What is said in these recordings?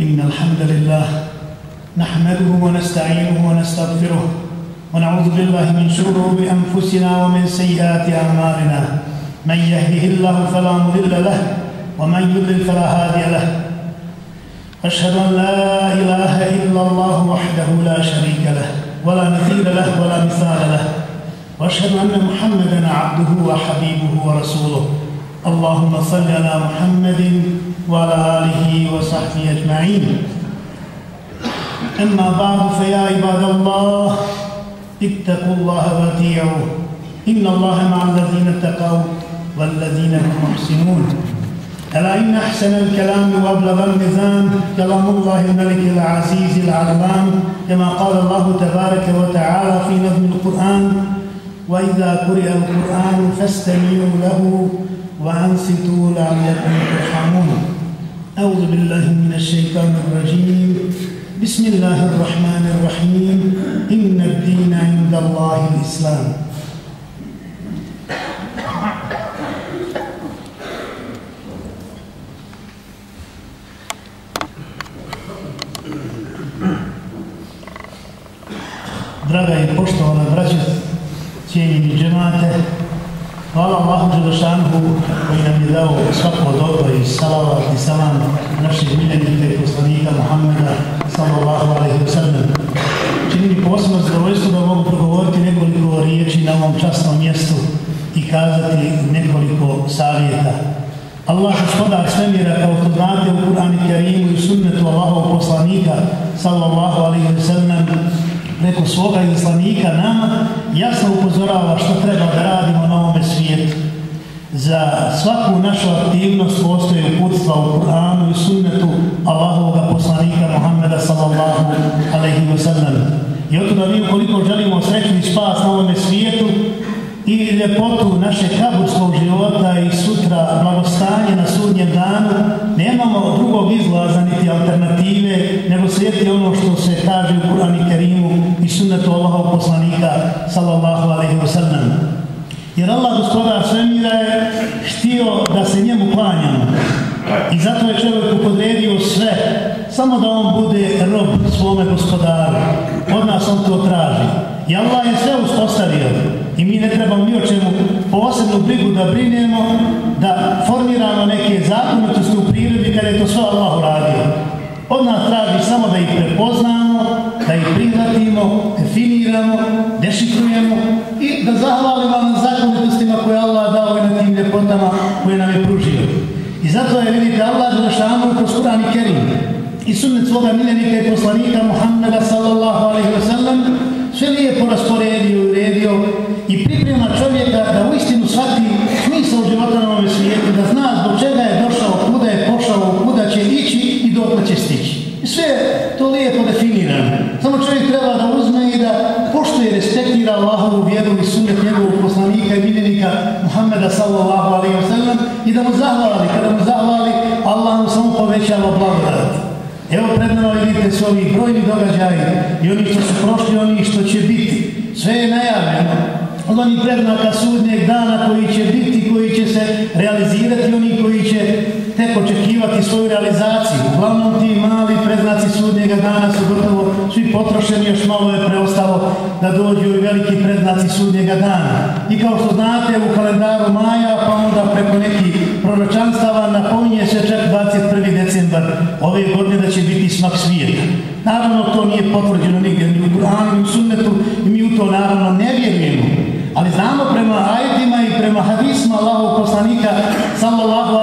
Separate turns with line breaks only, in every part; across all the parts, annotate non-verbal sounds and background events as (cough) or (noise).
إن الحمد لله نحمده ونستعينه ونستغفره ونعوذ بالله من شرور أنفسنا ومن سيئات أعمالنا. من يهده الله فلا مضل له ومن يضلل فلا هادي له. أشهد أن لا إله إلا الله وحده لا شريك له ولا مثيل له ولا مثال له. وأشهد أن محمدا عبده وحبيبه ورسوله. اللهم صل على محمد وعلى آله وصحبه أجمعين. أما بعد فيا عباد الله اتقوا الله واتيعوه إن الله مع الذين اتقوا والذين هم محسنون. ألا إن أحسن الكلام وأبلغ الميزان كلام الله الملك العزيز العلام كما قال الله تبارك وتعالى في نظم القرآن وإذا قرئ القرآن فاستمعوا له وأنصتوا لعلكم ترحمون أعوذ بالله من الشيطان الرجيم بسم الله الرحمن الرحيم إن الدين عند الله الإسلام Draga i poštovana braća, cijenjeni džemate, hvala Allahu Đelešanhu koji nam je dao svako dobro i salavat i salam naših miljenika i poslanika Muhammeda sallallahu alaihi wa sallam. Čini mi posebno zadovoljstvo da mogu progovoriti nekoliko riječi na ovom časnom mjestu i kazati nekoliko savjeta. Allah gospodar svemira kao što znate u Kur'an i Kerimu i sunnetu Allahovog poslanika sallallahu alaihi wa sallam preko svoga islanika nama jasno upozorava što treba da radimo na ovome svijetu. Za svaku našu aktivnost postoje uputstva u Kur'anu i sunnetu Allahovog poslanika Muhammeda sallallahu alaihi wa sallam. I od toga mi ukoliko želimo srećni spas na ovome svijetu i ljepotu naše kaburskog života i sutra blagostanje na sudnjem danu, nemamo drugog izlaza niti alternative, nego slijeti ono što se kaže u Kur'an i Kerimu sunnetu Allahov poslanika sallallahu alaihi wa sallam. Jer Allah gospoda svemira je htio da se njemu klanjamo. I zato je čovjeku podredio sve, samo da on bude rob svome gospodaru. Od nas on to traži. I Allah je sve uspostavio. I mi ne trebamo ni o čemu posebnu brigu da brinemo, da formiramo neke zakonitosti u prirodi kada je to sve Allah uradio. Od nas traži samo da ih prepoznamo, da ih prihvatimo, definiramo, dešifrujemo i da zahvalimo na zakonitostima koje Allah dao i na tim ljepotama koje nam je pružio. I zato je, vidite, Allah završavamo kroz Kur'an i Kerim i sunnet svoga miljenika i poslanika Muhammeda sallallahu alaihi wa sallam sve lijepo rasporedio i uredio i priprema čovjeka da u istinu shvati smisao života na ovom svijetu, da zna zbog čega je došao, kuda je pošao, kuda će ići i dok će stići. I sve. Samo čovjek treba da uzme i da poštuje i respektira Allahovu vjeru i sunet njegovog poslanika i miljenika Muhammeda sallallahu alaihi wa sallam i da mu zahvali. Kada mu zahvali, Allah mu samo povećava blagodat. Evo pred nama vidite su ovi brojni događaji i oni što su prošli, oni što će biti. Sve je najavljeno. Od onih prednaka sudnjeg dana koji će biti, koji će se realizirati, oni koji će očekivati svoju realizaciju. Uglavnom ti mali prednaci sudnjega dana su gotovo svi potrošeni, još malo je preostalo da dođu i veliki prednaci sudnjega dana. I kao što znate u kalendaru maja, pa onda preko nekih proročanstava napominje se čak 21. decembar ove godine da će biti smak svijeta. Naravno to nije potvrđeno nigdje ni u Kur'anu ni u sunnetu i mi u to naravno ne vjerujemo. Ali znamo prema ajetima i prema hadisma Allahov poslanika sallallahu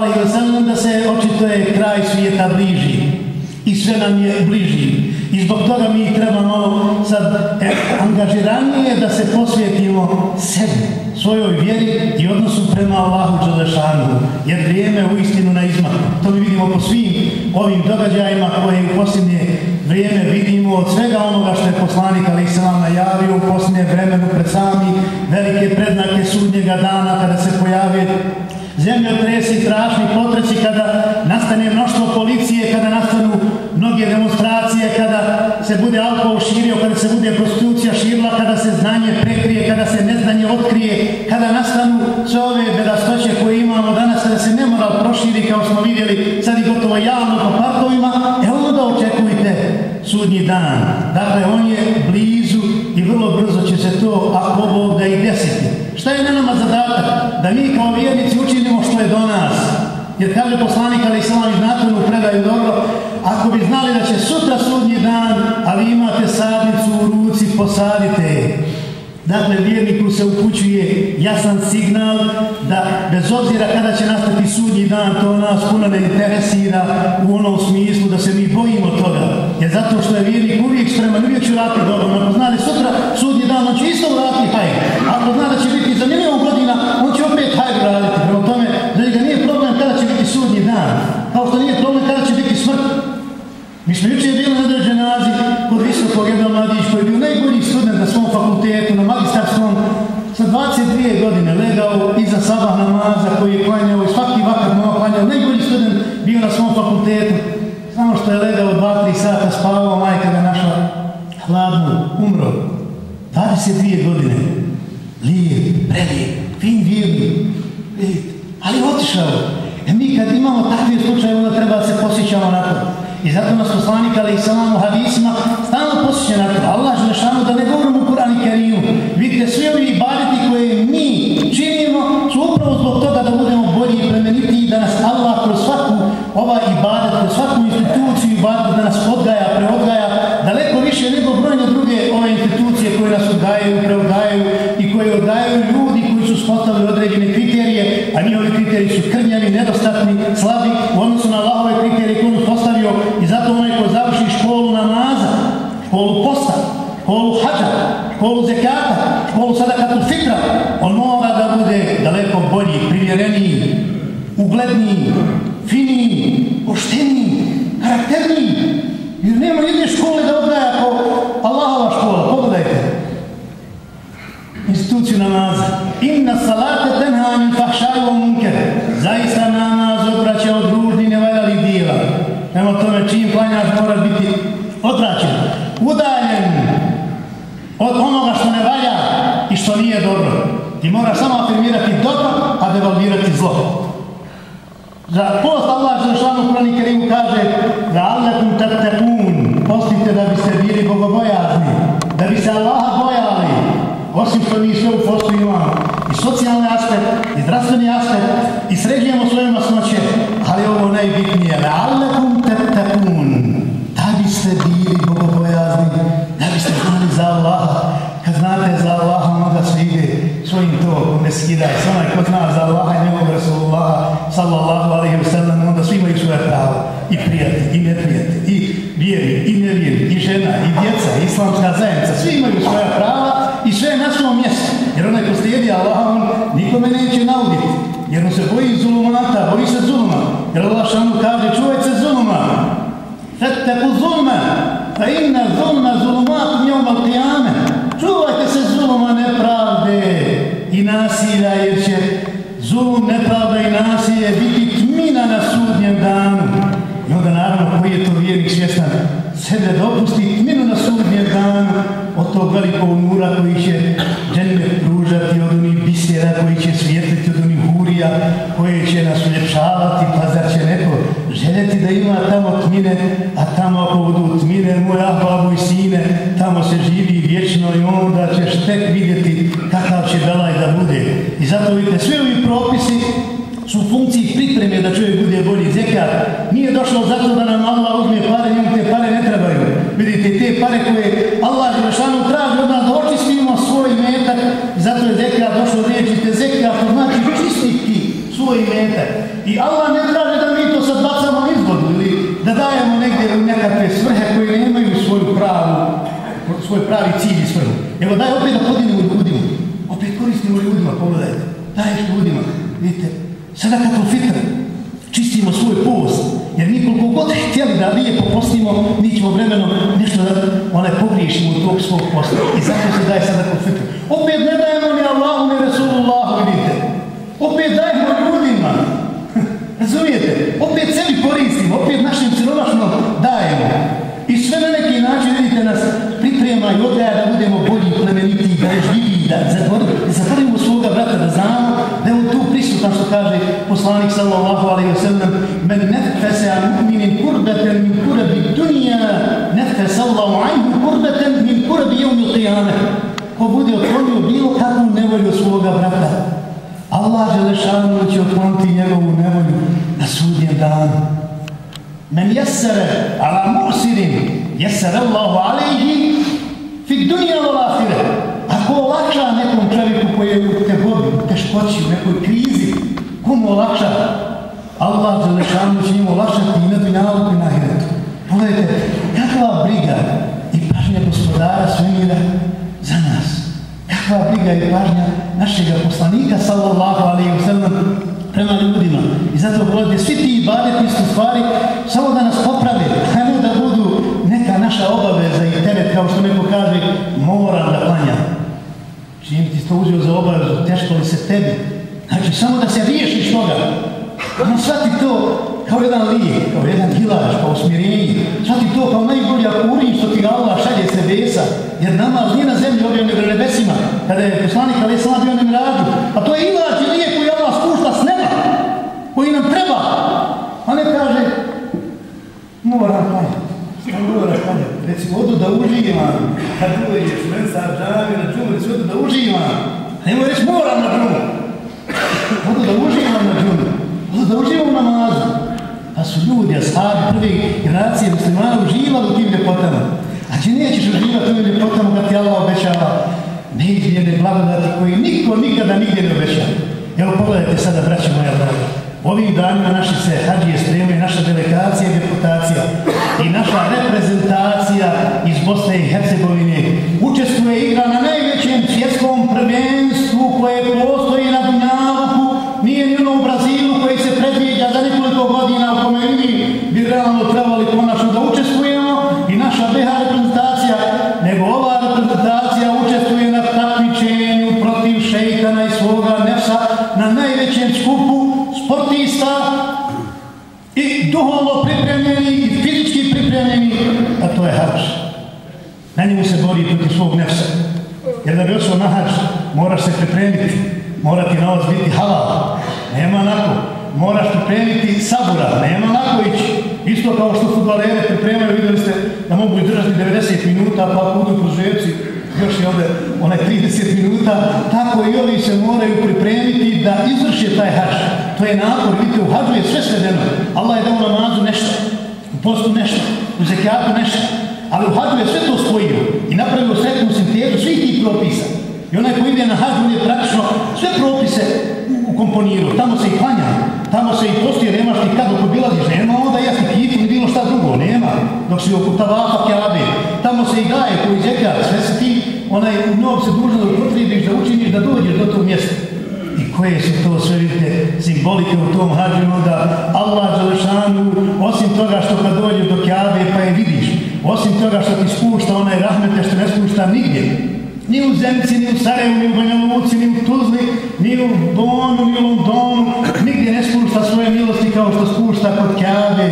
se je kraj svijeta bliži i sve nam je bliži. I zbog toga mi treba malo sad e, angažiranije da se posvijetimo sebi, svojoj vjeri i odnosu prema Allahu Đelešanu. Jer vrijeme u istinu na izmak. To mi vidimo po svim ovim događajima koje u posljednje vrijeme vidimo od svega onoga što je poslanik Ali se vam najavio u posljednje vremenu pred sami velike prednake sudnjega dana kada se pojave zemljotresi, strašni potreci, kada nastane mnoštvo policije, kada nastanu mnoge demonstracije, kada se bude alkohol širio, kada se bude prostitucija širila, kada se znanje prekrije, kada se neznanje otkrije, kada nastanu sve ove bedastoće koje imamo danas, kada se nemoral proširi, kao smo vidjeli, sad i gotovo javno po parkovima, e onda očekujte sudnji dan. Dakle, on je blizu i vrlo brzo će se to, ako Bog da i desiti. Šta je na nama zadatak? Da mi kao vjernici učinimo što je do nas. Jer kaže poslanik, ali islam i znate predaju dobro, ako bi znali da će sutra sudnji dan, a vi imate sadnicu u ruci, posadite je. Dakle, vjerniku se upućuje jasan signal da bez obzira kada će nastati sudnji dan, to nas puno ne interesira u onom smislu da se mi bojimo toga. Jer zato što je vjernik uvijek spreman, uvijek će vratiti dobro. Ako zna da sutra sudnji dan, on će isto vratiti hajde. Ako zna da će njihovi su krnjavi, nedostatni, slabi u odnosu na Allahove kriterije koje on postavio i zato onaj ko završi školu namaza, školu posta, školu hađa, školu zekata, školu sadakatu fitra, on mora da bude daleko bolji, primjereniji, ugledniji, finiji, pošteniji, karakterniji. Jer nema jedne škole da odgaja kao Allahova škola. Pogledajte. Instituciju namaza. Inna salate tenha anil fahšaju o munker. Zaista namaz odvraća od ružni nevaljali dijela. Nemo tome čim klanjaš mora biti odvraćen. Udaljen od onoga što ne valja i što nije dobro. Ti moraš samo afirmirati dobro, a devalvirati zlo. Za post Allah Žešanu Kurani Kerimu kaže da Allakum tatakun, postite da biste bili bogobojazni, da bi se Allaha bojali, osim što mi sve u imamo, i socijalni aspekt, i zdravstveni aspekt, i sređujemo svoje masnoće, ali ovo najbitnije, da Allakum da biste bili bogobojazni, da biste znali za Allaha, kad znate za Allaha, onda se ide svojim tokom, ne skidaj, Samo ko zna za Allaha i njegov Rasulullah, sallallahu alaihi wa sallam, onda svi imaju svoje pravo, i prijatelj, i neprijatelj, i vjeri, i nevjeri, i žena, i djeca, i islamska zajednica, svi imaju svoja prava jer onaj ko slijedi Allah, on nikome neće nauditi, jer on se boji zulumata, boji se zuluma, jer Allah šanu kaže, čuvajte se zuluma, Fetteku zulma, fa inna zulma zulumatu njom al qiyame. Čuvajte se zuluma nepravde i nasilja, jer će zulum, nepravda i nasilje biti tmina na sudnjem danu. I onda naravno koji je to vjernik svjestan, sebe dopusti tminu na sudnjem danu od tog velikog nura koji će tmine, a tamo ako budu tmine, moj ahbabu i sine, tamo se živi vječno i onda ćeš tek vidjeti kakav će belaj da bude. I zato vidite, sve ovi propisi su u funkciji pripreme da čovjek bude bolji zekat. Nije došlo zato da nam Allah uzme pare, njom te pare ne trebaju. Vidite, te pare koje Allah Želešanu traži od nas da očistimo svoj metak, zato je zekat došlo riječi, te zekat to znači čistiti svoj metak. I Allah svoj pravi cilj i svrhu. Evo daj opet da podinimo ljudima. Opet koristimo ljudima, pogledajte. Daješ ljudima. Vidite, Sada kad fitr, čistimo svoj post, jer mi koliko god htjeli da lijepo postimo, mi ćemo vremeno nešto da onaj pogriješimo od tog svog posta. I zato se daje sada kod fitr. Opet ne dajemo ni Allahu ni Resulullahu, vidite. Opet dajemo ljudima. (laughs) Razumijete? Opet sebi koristimo, opet našim ima i odgaja da budemo bolji, plemeniti, da još vidi, da zatvorimo svoga brata, da znamo da je on tu prisutan, što kaže poslanik sallallahu alaihi wa sallam, men nefese an mu'minin kurbeten min kurbi dunija, nefese allahu anhu kurbeten min kurbi jevmi qiyana. Ko bude otvorio bilo kakvu nevolju svoga brata, Allah je lešanu će otvoriti njegovu nevolju na sudnjem danu. Men jesere ala musirin, jesere allahu alaihi, fi dunija vol ahire. Ako olakša nekom čovjeku koji je u tegobi, u teškoći, u nekoj krizi, komu olakša? Allah Želešanu će im olakšati i na dunjalu i na ahiretu. Pogledajte, kakva briga i pažnja gospodara svemira za nas. Kakva briga i pažnja našeg poslanika, sallallahu alaihi wa sallam, prema ljudima. I zato gledajte, svi ti ibadeti su stvari samo da nas poprave, a ne naša obaveza i teret, kao što neko kaže, moram da klanjam. Čim ti to uzio za obavezu, teško li se tebi? Znači, samo da se riješiš toga. Ono shvati to kao jedan lijek, kao jedan hilaž, kao usmjerenje. Shvati to kao najbolja kurin što ti Allah šalje se besa. Jer namaz nije na zemlji objavne na nebesima. Kada je poslanik Ali Salam bio na mirađu. A to je hilaž i lijek koji Allah spušta s neba. Koji nam treba. A ne kaže, moram klanjati. Šta moram klanjati? Reci, odu da uživam. Kad uvedeš mensa, džavi, na džumu, reci, odu da uživam. Nemo reći, moram na džumu. Odu da uživam na džumu. Odu da uživam na namazu. Pa su ljudi, ashabi, prve generacije muslimana uživali u tim ljepotama. A ti nećeš uživati u tim ljepotama kad ti Allah obećava neizmjene blagodati koje niko nikada nigdje ne obećava. Evo pogledajte sada, braći moja draga. ovih danima naši se hađije spremaju, minuta, pa budu Kruževci, još je ovdje onaj 30 minuta, tako i oni se moraju pripremiti da izvrše taj hač. To je napor, vidite, u hađu je sve svedeno. Allah je dao namazu nešto, u postu nešto, u zekijatu nešto, ali u hađu je sve to spojio i napravio sretnu sintezu svih tih propisa. I onaj koji ide na hađu, on je praktično sve propise ukomponirao. Tamo se i klanja, tamo se i postije, nemaš ti kad okobilaziš, nema onda jasni kifu ni bilo šta drugo, nema. Dok si oko tavafa kjabe, tamo se i daje koji zekat, sve se ti, onaj nov se dužno da upotrebiš, da učiniš, da dođeš do tog mjesta. I koje su to sve vidite simbolike u tom hađu, onda Allah Đelešanu, osim toga što kad dođeš do kjabe pa je vidiš, osim toga što ti spušta onaj rahmete što ne spušta nigdje, ni u Zemci, ni u Sarajevu, ni u Banja Luci, ni u Tuzli, ni u Bonu, ni u Londonu, kao što spušta kod Kjabe.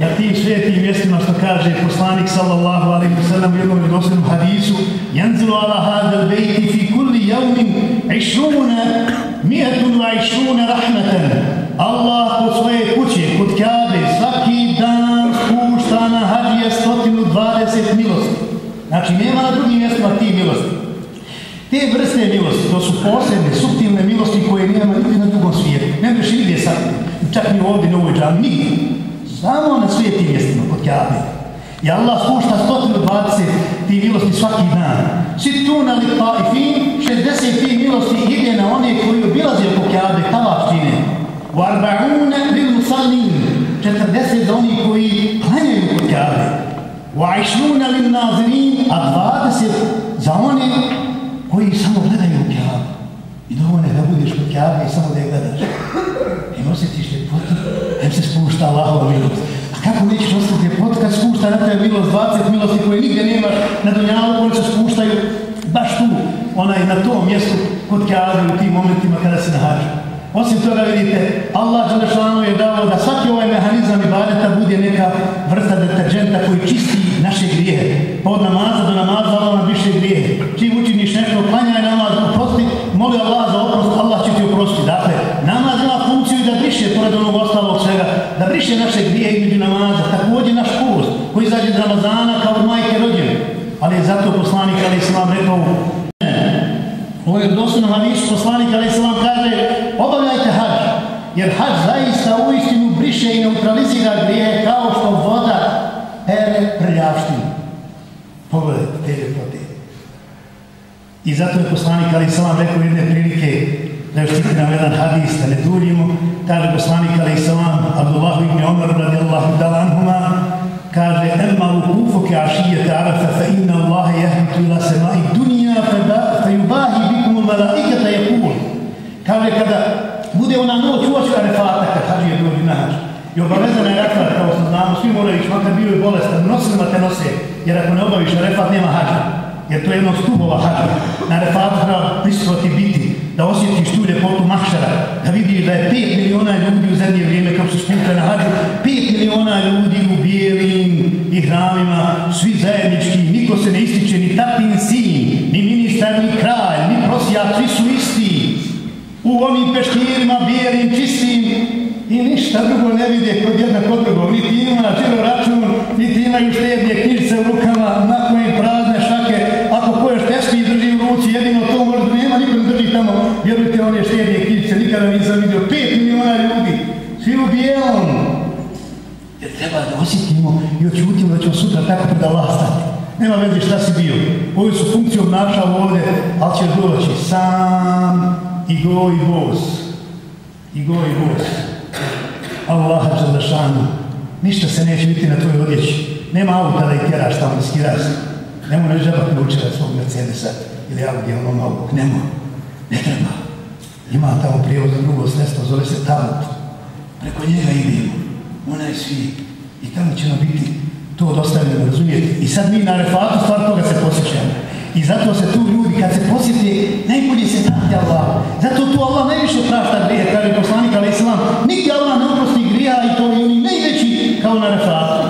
Ja tim svetim mjestima što kaže poslanik sallallahu alaihi wa sallam u jednom dosljednom hadisu Janzilu ala hadal bejti fi kulli javnim išruna mijetun va išruna rahmeten Allah kod svoje kuće, kod Kjabe, svaki dan spušta na hađije 120 milosti. Znači, nema na drugim mjestima ti milosti. Te vrste milosti, to su posebne, subtilne milosti koje nema nigdje na ne biš nigdje sad, čak ni ovdje na ovoj džami, nigdje. Samo na svijetim mjestima, kod Kjabe. I Allah spušta 120 ti milosti svaki dan. Svi tu na Lipa i Fin, 60 ti milosti ide na one koji obilaze po Kjabe, tavačine. U Arba'une bil Musalim, 40 za oni koji klanjaju kod Kjabe. U Aishmuna bil Nazirin, a 20 za one koji samo gledaju I dovoljno da budeš kod kjavu i samo da je gledaš. I osjetiš ljepotu, em se spušta Allahova milost. A kako nećeš osjetiti ljepotu kad spušta na tebe milost, 20 milosti koje nigdje nemaš na dunjalu, koje se spuštaju baš tu, onaj na tom mjestu kod kjave u tim momentima kada se nahađa. Osim toga vidite, Allah Đelešanu je dao da svaki ovaj mehanizam ibadeta bude neka vrsta deterđenta koji čisti naše grijehe. Pa od namaza do namaza Allah nam više grijehe. Čim učiniš nešto, klanjaj namaz, moli Allah za oprost, Allah će ti oprosti. Dakle, namaz ima funkciju da briše, pored onog ostalog svega, da briše naše grije između namaza. Također naš post koji izađe iz Ramazana kao od majke rođene. Ali je zato poslanik, ali islam rekao, Ovo je doslovno hadis, poslanik ali Islam kaže obavljajte hađ, jer hađ zaista u istinu briše i neutralizira grije kao što voda pere prljavštinu. Pogledajte te ljepote. I zato je poslanik ali Salam rekao jedne prilike da još citiram jedan hadis, da ne duljimo, kaže poslanik ali Salam, Abdullah ibn Omar radijallahu dalanhuma, kaže emma u kufu ke ašijete arafa fa inna Allahe jahmitu ila sema i dunija fa yubahi bikum malaikata yakul. Kaže kada bude ona noć uoči arefata kad hađi je dođi na. I obavezana je rekla, kao što znamo, svi moraju ići, makar bio je bolestan, nosilima te nose, jer ako ne obaviš refat, nema hađa. Jer to je jedno stubova hađa. Na refatu treba prisutovati biti, da osjetiš tu ljepotu mahšara, da vidiš da je 5 miliona ljudi u zadnje vrijeme kako su sputili na hađu, 5 miliona ljudi u bijelim i hramima, svi zajednički, niko se ne ističe, ni tatin sin, ni ministar, ni kralj, ni prosijak, svi su isti. U ovim peškirima, bijelim, čistim, i ništa drugo ne vide kod jedna kod drugog. Niti ima žiro račun, niti imaju štednje knjižice u rukama, na kojim prazne šake. Vjerujte, one štednje knjižice, nikada nisam vidio. Pet miliona ljudi, svi u bijelom. Jer treba da osjetimo i očutimo da ćemo sutra tako pred Allah stati. Nema veze šta si bio. Ovi su funkciju obnašao ovdje, ali će doći sam i go i voz. I go i bos. Allaha Đalešanu. Ništa se neće biti na tvojoj odjeći. Nema auta da ih tjeraš tamo, skiraš. Nemo ne žaba ključeva svog Mercedesa ili Audi, ono novog. nemoj. Ne treba. Ima tamo prijevoz za drugo sredstvo, zove se Talut. Preko njega idemo. Ona je svi. I tamo će nam biti to dostavljeno, razumijete? I sad mi na refatu stvar toga se posjećamo. I zato se tu ljudi, kad se posjeti, najbolje se prati Allah. Zato tu Allah najviše prašta grije, kaže poslanik, ali islam, niti Allah ne oprosti grija i to je oni najveći kao na refatu.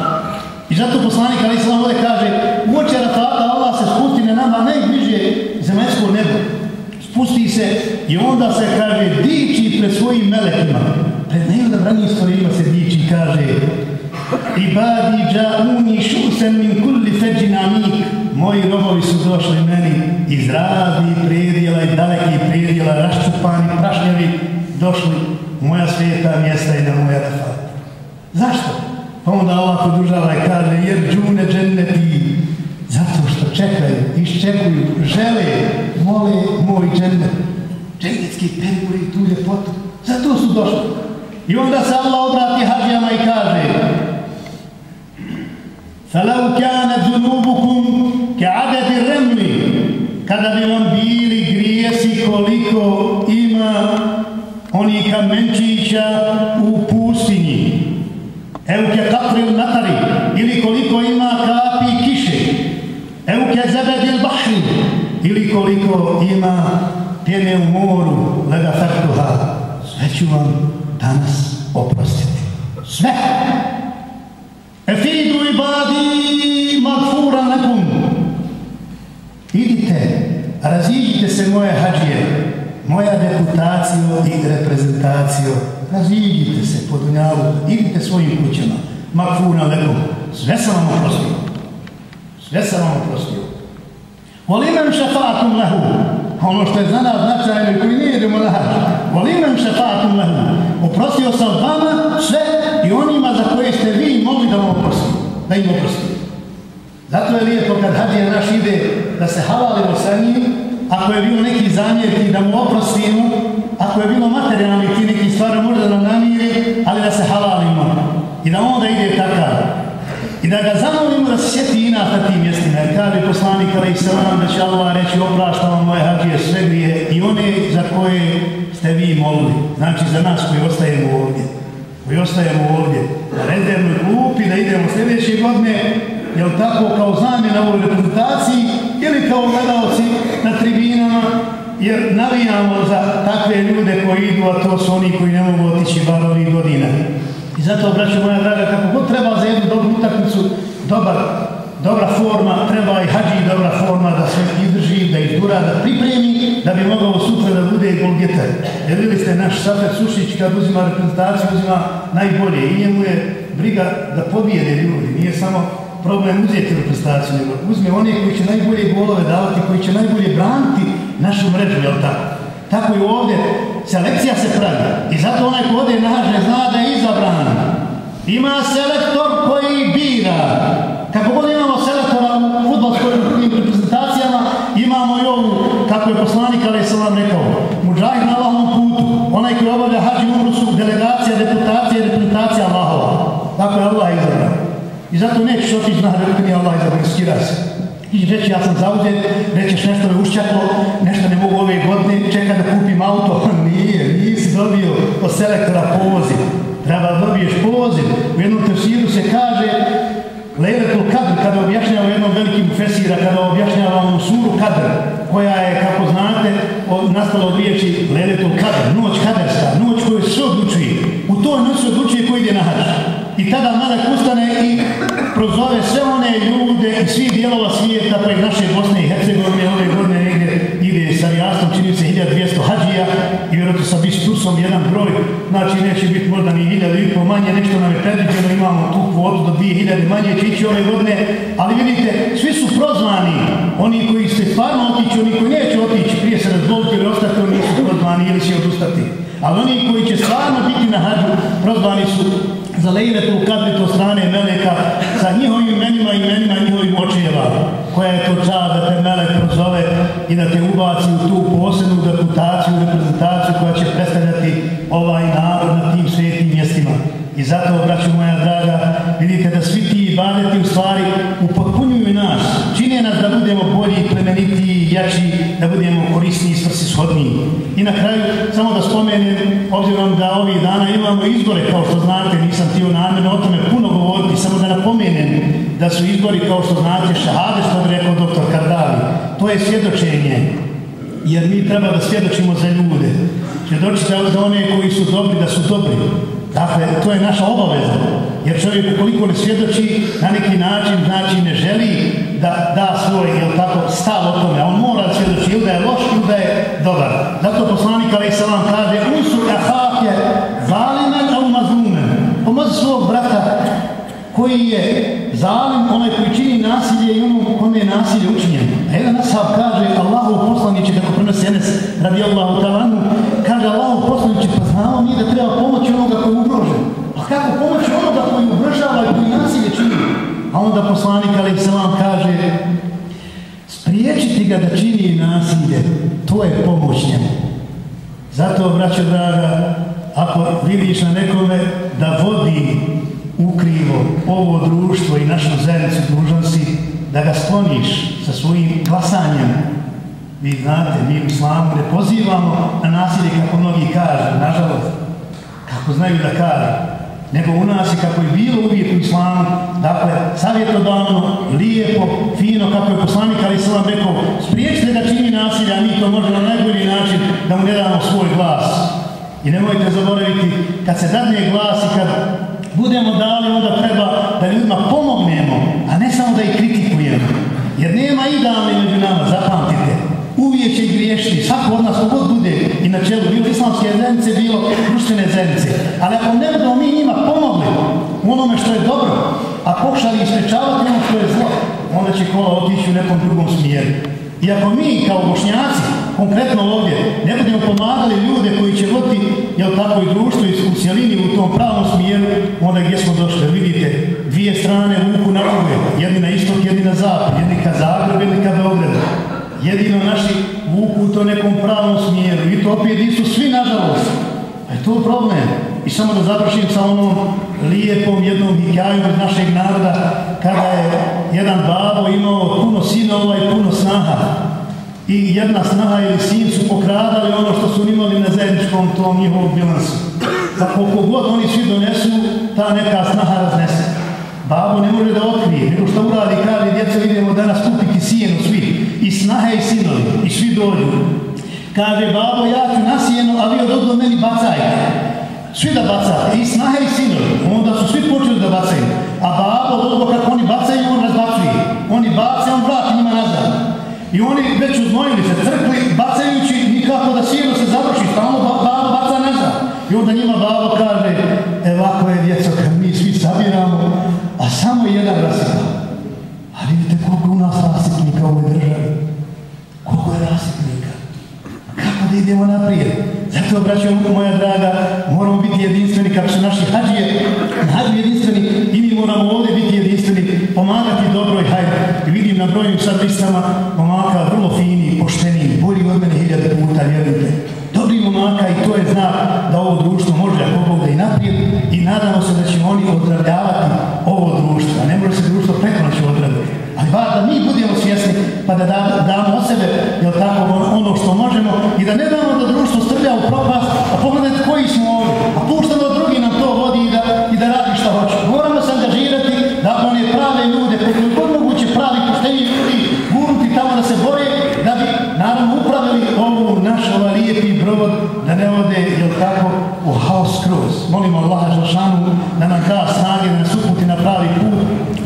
I zato poslanik, ali islam, ovdje kaže, uoče refata Allah se spusti na nama najbliže zemaljsko nebo. Spusti se i onda se, kaže, diči pred svojim melekima. Pred najodabranim stvarima se diči i kaže, Ibadi džauni šusen min kulli feđin amik. Moji robovi su došli meni iz razni predijela i dalekih predijela, raščupani, prašnjavi, došli moja svijeta mjesta i na moja refa. Zašto? Pa onda Allah podružava i kaže, jer džune dženneti, zato što čekaju, iščekuju, žele, mole moj džennet, džennetski penguri tu ljepotu, zato su došli. I onda se Allah obrati hađijama i kaže, فلو كانت ذنوبكم كعدد الرمل kada bi vam bili grijesi koliko ima oni kamenčića u pustinji evo ke katri u natari ili koliko ima kapi kiše evo ke zebedil bahri ili koliko ima pjene u moru leda fertuha sve ću vam danas oprostiti sve Efidu ibadi magfura nekum. Idite, raziđite se moje hađije, moja deputacijo i reprezentacijo. Raziđite se po dunjavu, idite svojim kućama. Magfura nekum. Sve sam vam oprostio. Sve sam vam oprostio. Volimem šefatum lehu. Ono što je za nas značajno i koji nije idemo na hađu. Volimem šefatum lehu. Oprostio sam vama sve i onima za koje ste vi mogli da vam oprosti, da im oprosti. Zato je lijepo kad hađija naš ide da se halalimo sa njim, ako je bilo neki zamjerki da mu oprostimo, ako je bilo materijalni ti neki stvari možda nam namiri, ali da se halalimo i da onda ide takav. I da ga zamolimo da se sjeti i na tim mjestima. Jer kaže poslanik Ali Isalam da će Allah reći oprašta vam moje hađije sve grije i one za koje ste vi molili. Znači za nas koji ostajemo ovdje koji ostajemo ovdje na rezervnoj klupi, da idemo sljedeće godine, jel tako kao znanje na ovoj reprezentaciji ili kao gledalci na tribinama, jer navijamo za takve ljude koji idu, a to su oni koji ne mogu otići bar ovih godina. I zato, braću moja draga, kako god treba za jednu dobru utakmicu, dobar, dobra forma, treba i hađi dobra forma da se izdrži, da izdura, da pripremi, da bi mogao sutra da bude golgeter. Jer vidjeli ste naš Safet Sušić kad uzima reprezentaciju, uzima najbolje i njemu je briga da pobijede ljudi. Nije samo problem uzeti reprezentaciju, nego uzme one koji će najbolje golove davati, koji će najbolje braniti našu mrežu, jel tako? Tako i ovdje selekcija se pravi. I zato onaj ko ode na zna da je izabran. Ima selektor koji bira. Kako god imamo selektora u futbolskoj reprezentacijama, imamo i ovu, kako je poslanik Ali Salam rekao, muđahid na Allahovom putu, onaj koji obavlja hađi umru su delegacija, deputacija i reprezentacija Allahova. Tako je Allah izabran. I zato nećeš otići na hađe, nije Allah izabran, skira se. I reći ja sam zauzet, rećeš nešto me ušćaklo, nešto ne mogu ove godine, čeka da kupim auto. (laughs) Nije, nisi dobio od selektora poziv. Treba da dobiješ poziv. U jednom tefsiru se kaže Lejletul Kadr, kada objašnjava jednom velikim fesira, kada objašnjava onu suru Kadr, koja je, kako znate, nastala od riječi Lejletul Kadr, noć kaderska, noć koju se odlučuje. U toj noć se odlučuje koji ide na hač. I tada Melek ustane i prozove sve one ljude i svih dijelova svijeta, pa i naše Bosne i Hercegovine, ove godine negdje ide sa jasnom, čini se 1200 hađija i vjerojatno sa biš jedan broj, znači neće biti možda ni 1000 i po manje, nešto nam je predviđeno, imamo tu kvotu do 2000 manje će ići ove godine, ali vidite, svi su prozvani, oni koji ste stvarno otići, oni koji neće otići, prije se razboliti ili ostati, oni nisu prozvani ili će odustati. Ali oni koji će stvarno biti na hađu, prozvani su za lejletu kadri to strane meleka sa njihovim imenima i imenima njihovih očijeva koja je to čast da te melek prozove i da te ubaci u tu posebnu deputaciju, reprezentaciju koja će predstavljati ovaj narod na tim svetim mjestima. I zato, braću moja draga, vidite da svi ti ibadeti u stvari upotpunjuju nas, čine nas da budemo bolji, plemenitiji, jači, da budemo korisni i svrsishodniji. I na kraju, samo da spomenem, obzirom da ovih dana imamo izbore, kao što znate, nisam tio namjerno o tome puno govoriti, samo da napomenem da su izbori, kao što znate, šahade, što bi rekao doktor Kardavi. To je svjedočenje, jer mi treba da svjedočimo za ljude. Svjedočite za one koji su dobri, da su dobri. Dakle, to je naša obaveza. Jer čovjek ukoliko ne svjedoči na neki način, znači ne želi da da svoj, jel tako, stav o tome. On mora da svjedoči ili da je loš ili da je dobar. Zato poslanik Ali Salam kaže Usu ahake zalimen au mazlumen. Pomozi svog brata koji je zalim, onaj koji čini nasilje i ono kome je nasilje učinjeno. A jedan ashab kaže, Allahu poslaniće, kako prenosi Enes, radi Allahu talanu, kaže Allahu poslaniće, pa znamo mi da treba pomoći onoga koji je ugrožen. A kako pomoći onoga koji ugrožava i koji nasilje čini? A onda poslanik, ali Selam kaže, spriječiti ga da čini nasilje, to je pomoć njemu. Zato, braćo draga, ako vidiš na nekome da vodi ukrivo ovo društvo i našu zajednicu dužan si da ga skloniš sa svojim glasanjem. Vi znate, mi u islamu ne pozivamo na nasilje kako mnogi kažu, nažalost, kako znaju da kažu, nego u nas je kako je bilo uvijek u islamu, dakle, savjetodavno, lijepo, fino, kako je poslanik Ali Salam rekao, spriječite da čini nasilje, a mi to možemo na najbolji način da mu ne damo svoj glas. I nemojte zaboraviti, kad se dadne glas i kad budemo dali, onda treba da ljudima pomognemo, a ne samo da ih kritikujemo. Jer nema idealne među nama, zapamtite. Uvijek će griješiti, svako od nas kogod bude i na čelu, bilo društvene zemljice. Ali ako ne budemo mi njima pomogli u onome što je dobro, a pokušali isprečavati ono što je zlo, onda će kola otići u nekom drugom smjeru. I ako mi kao bošnjaci, konkretno ovdje, ne budemo pomagali ljude koji će voditi, jel tako i društvo u cijelini u tom pravom smjeru, onda gdje smo došli, vidite, dvije strane vuku na uve, jedni na istok, jedni na zapad, jedni ka Zagreb, jedni ka Beogradu. Jedino naši vuku u to nekom pravom smjeru i to opet nisu svi nažalost. E, A je to problem. I samo da završim sa onom lijepom jednom hikaju iz našeg naroda, kada je jedan babo imao puno sinova i puno snaha. I jedna snaha ili sin su pokradali ono što su imali na zajedničkom tom njihovom bilansu. Pa koliko god oni svi donesu, ta neka snaha raznese. Babo ne može da otkrije, nego što uradi, kaže, djeca idemo danas kupiti sijenu svi. I snahe i sinovi, i svi dođu. Kaže, babo, ja ću na sijenu, a vi od meni bacaj. svi da bacate, i snahe i sinovi, onda su svi počeli da bacaju. A babo, dobro kako oni bacaju, on razbacuje. Oni bace, on vrati njima nazad. I oni već uznojili se, crkli, bacajući nikako da sjeno se završi, pa stalno babo baca nazad. I onda njima babo kaže, evako je djeco, kad mi svi sabiramo, a samo jedan rasipa. A vidite koliko u nas rasipnika u ovoj državi. Koliko je rasipnika? Idemo naprijed. Zato, braćo moja draga, moramo biti jedinstveni kako su naši hađije, hađi jedinstveni i mi moramo ovdje biti jedinstveni, pomagati dobro i hajde. I vidim na brojnim sad listama momaka vrlo fini, pošteni, bolji od mene hiljade puta, vjerujte. Dobri momaka i to je znak da ovo društvo može ako Bog da i naprijed i nadamo se da će oni odravljavati ovo društvo. Ne može se društvo preko noći ozdravljati. Ali bar da mi budemo svjesni pa da damo od sebe jel tako, ono što možemo i da ne damo da društvo strlja u propast, a pogledajte koji smo ovdje, a puštamo drugi nam to vodi i da, i da radi šta hoće. Moramo se angažirati da one prave ljude, koji god moguće pravi poštenji ljudi, gurnuti tamo da se bore, da bi naravno upravili ovu naš ovaj lijepi brod, da ne ode, jel tako, u haos kroz. Molimo Allaha Žalšanu da nam da snage, da nas uputi na pravi put,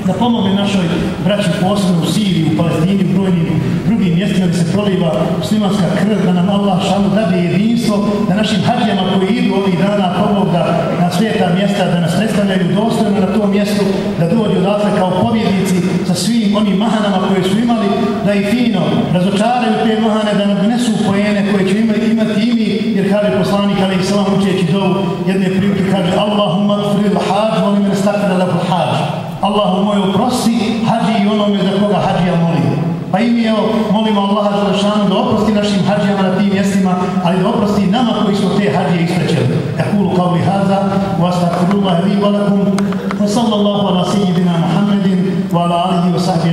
da pomogne našoj braći posebno u Siriji, u Palestini, u brojnim drugim mjestima gdje se proliva muslimanska krv, da nam Allah šanu dade jedinstvo, da našim hađama koji idu ovih dana pomog da na svijeta mjesta, da nas predstavljaju dostojno na tom mjestu, da dođu odatle kao pobjednici sa svim onim mahanama koje su imali, da i fino razočaraju te mahane, da nam donesu pojene koje će imati, imati imi, jer kaže poslanik, ali i salam učeći dovu, jedne prilike kaže Allahumma fril hađ, volim ne stakvira lepo hađ. Allahu moj oprosti hađi i onome za koga hađija moli. Pa i mi evo molimo Allaha Đelešanu da oprosti našim hađijama na tim mjestima, ali da oprosti nama koji smo te hađije isprećeli. Ekulu kao li haza, wa astakfirullah li valakum, wa sallallahu ala sejidina Muhammedin, wa ala alihi wa sahbihi